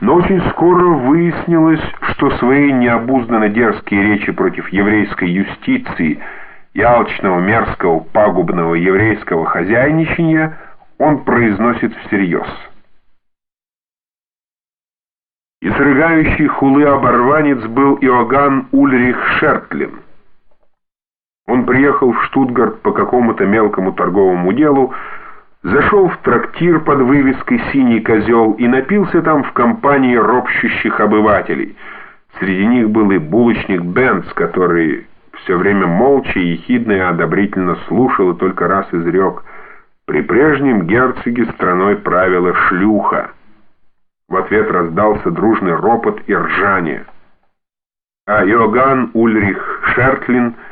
Но очень скоро выяснилось, что свои необузданно дерзкие речи против еврейской юстиции и алчного, мерзкого, пагубного еврейского хозяйничания он произносит всерьез. И срыгающий хулы оборванец был Иоганн Ульрих Шертлин. Он приехал в Штутгарт по какому-то мелкому торговому делу, зашел в трактир под вывеской «Синий козел» и напился там в компании ропщущих обывателей. Среди них был и булочник Бенц, который все время молча, ехидно и одобрительно слушал и только раз изрек «При прежнем герцоге страной правила шлюха». В ответ раздался дружный ропот и ржание. А Иоганн Ульрих Шертлин –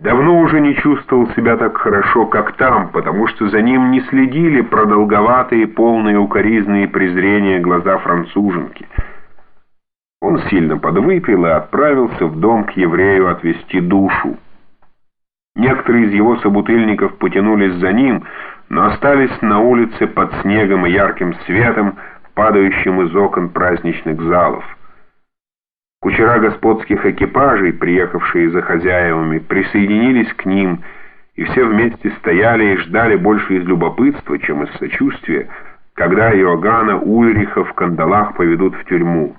давно уже не чувствовал себя так хорошо, как там, потому что за ним не следили продолговатые, полные укоризны и презрения глаза француженки. Он сильно подвыпил и отправился в дом к еврею отвести душу. Некоторые из его собутыльников потянулись за ним, но остались на улице под снегом и ярким светом, падающим из окон праздничных залов. Кучера господских экипажей, приехавшие за хозяевами, присоединились к ним, и все вместе стояли и ждали больше из любопытства, чем из сочувствия, когда Иоганна Ульриха в кандалах поведут в тюрьму.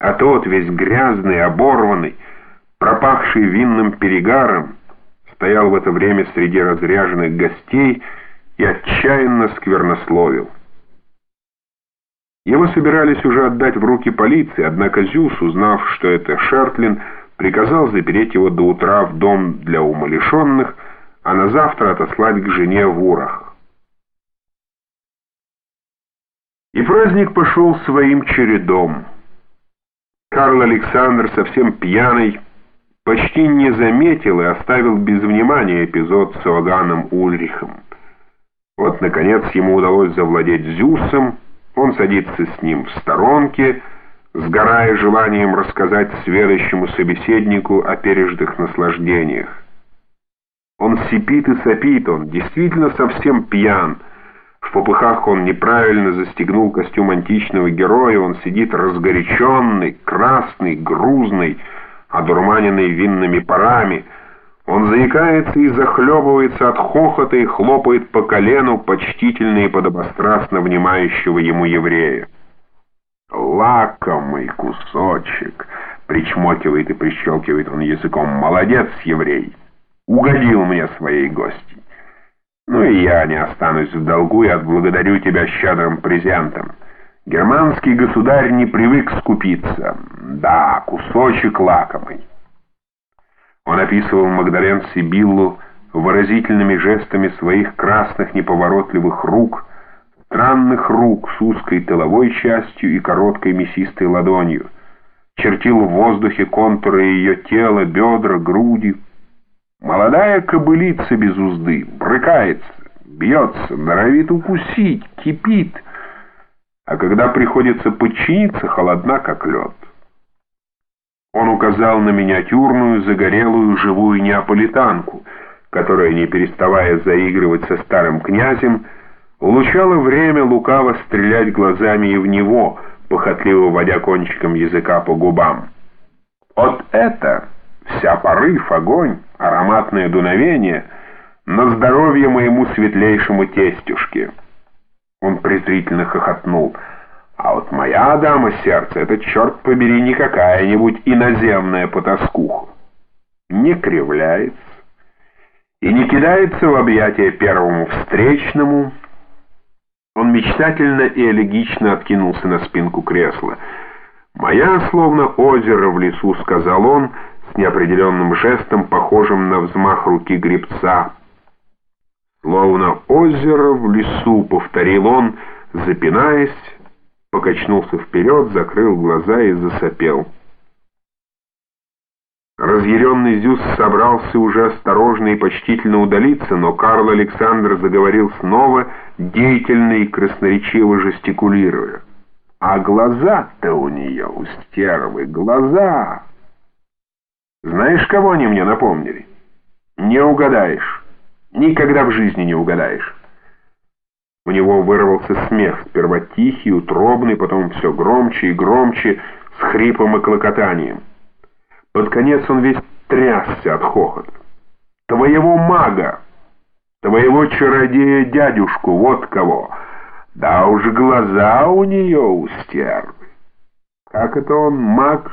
А тот, весь грязный, оборванный, пропахший винным перегаром, стоял в это время среди разряженных гостей и отчаянно сквернословил. Его собирались уже отдать в руки полиции, однако Зюс, узнав, что это Шертлин, приказал запереть его до утра в дом для умалишенных, а на завтра отослать к жене в Урах. И праздник пошел своим чередом. Карл Александр, совсем пьяный, почти не заметил и оставил без внимания эпизод с Иоганном Ульрихом. Вот, наконец, ему удалось завладеть Зюсом, он садится с ним в сторонке, сгорая желанием рассказать сведущему собеседнику о пережитых наслаждениях. Он сипит и сопит, он действительно совсем пьян. В попыхах он неправильно застегнул костюм античного героя, он сидит разгоряченный, красный, грузный, одурманенный винными парами — он заикается и захлебывается от хохота и хлопает по колену почтительно и подобострастно внимающего ему еврея. «Лакомый кусочек!» — причмокивает и прищелкивает он языком. «Молодец, еврей! Угодил мне своей гости. Ну и я не останусь в долгу и отблагодарю тебя щедрым презентом. Германский государь не привык скупиться. Да, кусочек лакомый». Он описывал Магдален Сибиллу выразительными жестами своих красных неповоротливых рук, странных рук с узкой тыловой частью и короткой мясистой ладонью, чертил в воздухе контуры ее тела, бедра, груди. Молодая кобылица без узды, брыкается, бьется, норовит укусить, кипит, а когда приходится подчиниться, холодна, как лед. Он указал на миниатюрную, загорелую, живую неаполитанку, которая, не переставая заигрывать со старым князем, улучала время лукаво стрелять глазами и в него, похотливо водя кончиком языка по губам. Вот это, вся порыв, огонь, ароматное дуновение, на здоровье моему светлейшему тестюшке. Он презрительно хохотнул — а вот моя дама сердца — это, черт побери, не какая-нибудь иноземная потаскуха. Не кривляется и не кидается в объятия первому встречному. Он мечтательно и элегично откинулся на спинку кресла. «Моя, словно озеро в лесу», — сказал он, с неопределенным жестом, похожим на взмах руки гребца. «Словно озеро в лесу», — повторил он, запинаясь, покачнулся вперед, закрыл глаза и засопел. Разъяренный Зюс собрался уже осторожно и почтительно удалиться, но Карл Александр заговорил снова, деятельно и красноречиво жестикулируя. А глаза-то у нее, у стервы, глаза! Знаешь, кого они мне напомнили? Не угадаешь. Никогда в жизни не угадаешь. У него вырвался смех, сперва тихий, утробный, потом все громче и громче, с хрипом и клокотанием. Под конец он весь трясся от хохота. «Твоего мага! Твоего чародея-дядюшку, вот кого! Да уж глаза у нее у стервы! Как это он маг?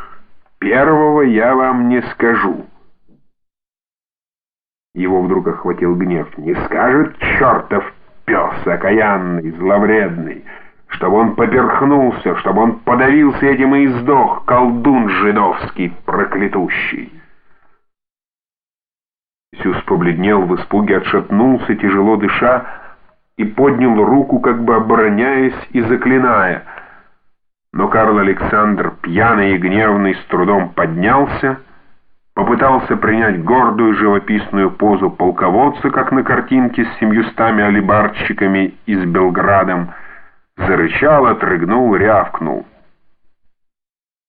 Первого я вам не скажу!» Его вдруг охватил гнев. «Не скажет чертов пес окаянный, зловредный, чтобы он поперхнулся, чтобы он подавился этим и сдох, колдун жидовский, проклятущий!» Сюз побледнел, в испуге отшатнулся, тяжело дыша, и поднял руку, как бы обороняясь и заклиная. Но Карл Александр, пьяный и гневный, с трудом поднялся, попытался принять гордую живописную позу полководца, как на картинке с семьюстами алибарщиками из Белградом, зарычал, отрыгнул, рявкнул —